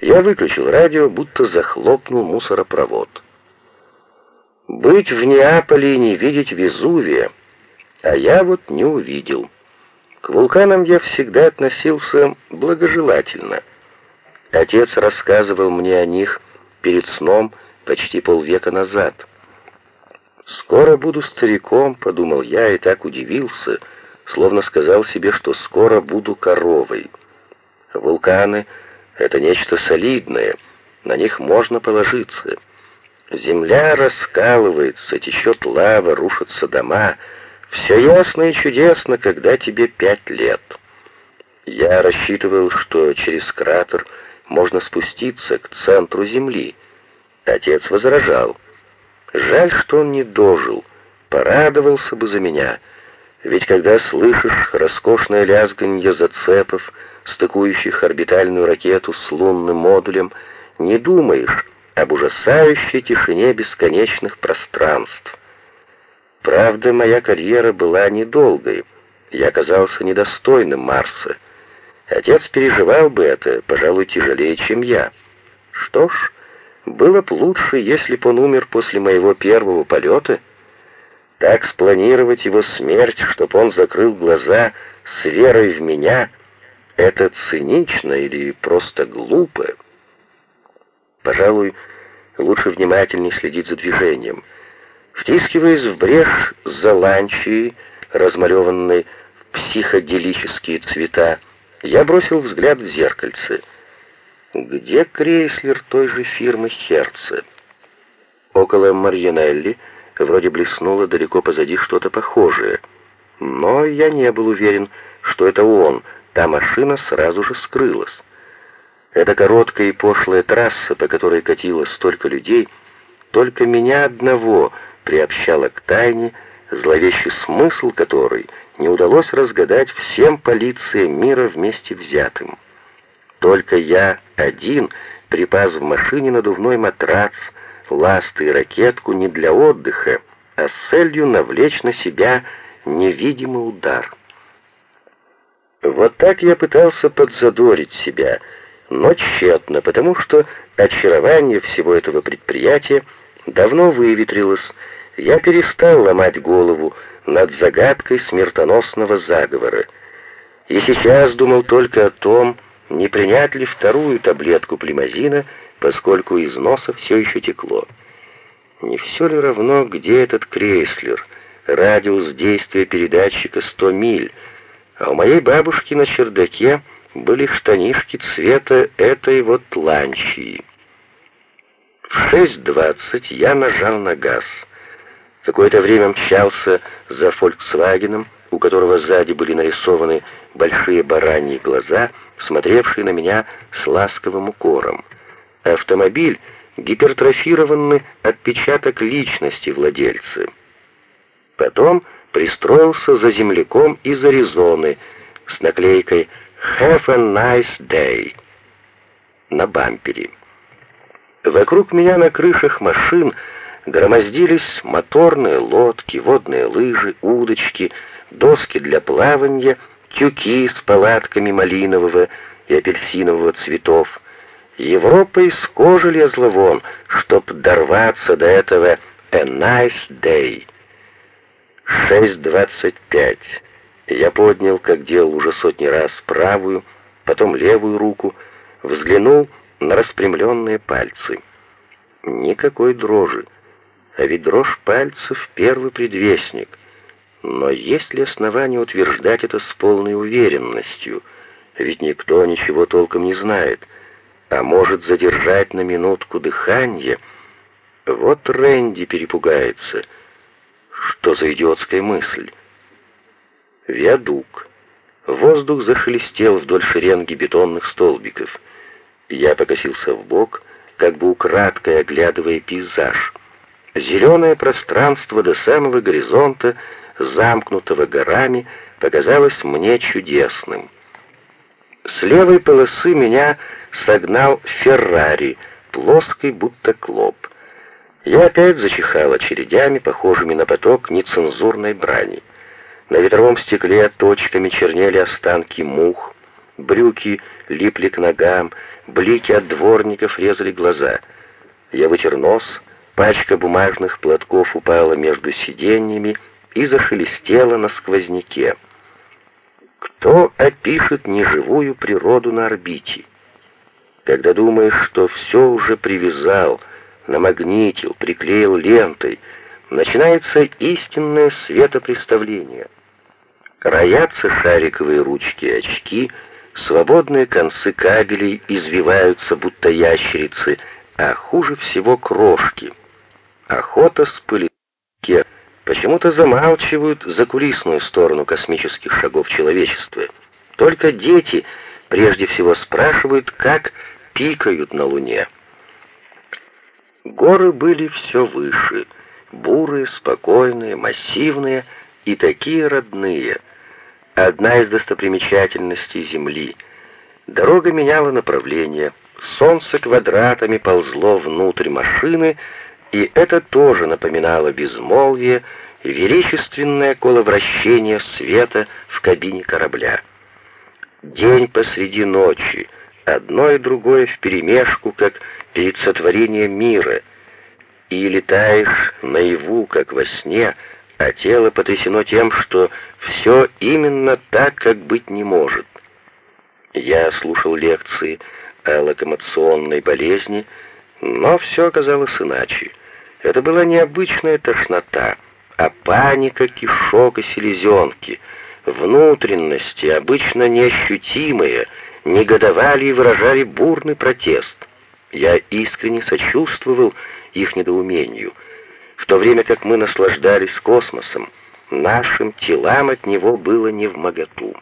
Я выключил радио, будто захлопнул мусоропровод. Быть в Неаполе и не видеть Везувия, а я вот не увидел. К вулканам я всегда относился благожелательно. Отец рассказывал мне о них перед сном почти полвека назад. «Скоро буду стариком», — подумал я и так удивился, словно сказал себе, что скоро буду коровой. Вулканы — это нечто солидное, на них можно положиться. Земля раскалывается, течет лава, рушатся дома — все ясно и чудесно, когда тебе пять лет. Я рассчитывал, что через кратер можно спуститься к центру Земли. Отец возражал. Жаль, что он не дожил, порадовался бы за меня. Ведь когда слышишь роскошное лязганье зацепов, стыкующих орбитальную ракету с лунным модулем, не думаешь об ужасающей тишине бесконечных пространств. Правда, моя карьера была недолгой. Я оказался недостойным Марса. Отец переживал бы это, пожалуй, тяжелее, чем я. Что ж, было бы лучше, если бы он умер после моего первого полета. Так спланировать его смерть, чтобы он закрыл глаза с верой в меня, это цинично или просто глупо. Пожалуй, лучше внимательнее следить за движением — Втискиваясь в брешь заланчии, размалеванной в психоделические цвета, я бросил взгляд в зеркальце. Где Крейслер той же фирмы Херце? Около Марьянелли вроде блеснуло далеко позади что-то похожее. Но я не был уверен, что это он. Та машина сразу же скрылась. Эта короткая и пошлая трасса, по которой катилось столько людей, только меня одного — приобщала к тайне, зловещий смысл которой не удалось разгадать всем полициям мира вместе взятым. Только я один припас в машине надувной матрац, ласты и ракетку не для отдыха, а с целью навлечь на себя невидимый удар. Вот так я пытался подзадорить себя, но тщетно, потому что очарование всего этого предприятия давно выветрилось, я перестал ломать голову над загадкой смертоносного заговора. И сейчас думал только о том, не принять ли вторую таблетку плимазина, поскольку из носа все еще текло. Не все ли равно, где этот Крейслер? Радиус действия передатчика 100 миль, а у моей бабушки на чердаке были штанишки цвета этой вот ланчии. В 6.20 я нажал на газ — Какое-то время мчался за «Фольксвагеном», у которого сзади были нарисованы большие бараньи глаза, смотревшие на меня с ласковым укором. Автомобиль — гипертрофированный отпечаток личности владельца. Потом пристроился за земляком из Аризоны с наклейкой «Have a nice day» на бампере. Вокруг меня на крышах машин — громоздились моторные лодки, водные лыжи, удочки, доски для плавания, тюки с палатками малинового и апельсинового цветов. Европа из кожи лезла вон, чтоб дорваться до этого «a nice day». 6.25. Я поднял, как делал уже сотни раз, правую, потом левую руку, взглянул на распрямленные пальцы. Никакой дрожи. А ведь дрожь пальцев — первый предвестник. Но есть ли основания утверждать это с полной уверенностью? Ведь никто ничего толком не знает. А может задержать на минутку дыхание? Вот Рэнди перепугается. Что за идиотская мысль? Виадук. Воздух зашелестел вдоль шеренги бетонных столбиков. Я покосился в бок, как бы украдкой оглядывая пейзаж — Зеленое пространство до самого горизонта, замкнутого горами, показалось мне чудесным. С левой полосы меня согнал Феррари, плоский, будто клоп. Я опять зачихал очередями, похожими на поток нецензурной брани. На ветровом стекле точками чернели останки мух, брюки липли к ногам, блики от дворников резали глаза. Я вытер нос, пачка бумажных платков упала между сиденьями и зашелестела на сквозняке. Кто опишет неживую природу на орбите? Когда думаешь, что все уже привязал, намагнитил, приклеил лентой, начинается истинное светопреставление. Роятся шариковые ручки и очки, свободные концы кабелей извиваются, будто ящерицы, а хуже всего крошки. Охота с пыльки почему-то замалчивают закулисную сторону космических шагов человечества. Только дети прежде всего спрашивают, как пикают на Луне. Горы были все выше, бурые, спокойные, массивные и такие родные — одна из достопримечательностей Земли. Дорога меняла направление, солнце квадратами ползло внутрь машины, и это тоже напоминало безмолвие величественное коловращение света в кабине корабля. День посреди ночи, одно и другое вперемешку, как перед сотворением мира, и летаешь наяву, как во сне, а тело потрясено тем, что все именно так, как быть не может. Я слушал лекции о локомоционной болезни, но все оказалось иначе. Это была необычная тошнота, а паника кишок и селезенки, внутренности, обычно неощутимые, негодовали и выражали бурный протест. Я искренне сочувствовал их недоумению — в то время как мы наслаждались космосом, нашим телам от него было не в моготу.